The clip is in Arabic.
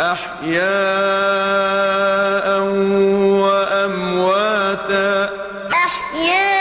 أَحْيَاءً وَأَمْوَاتًا. أَحْيَاءً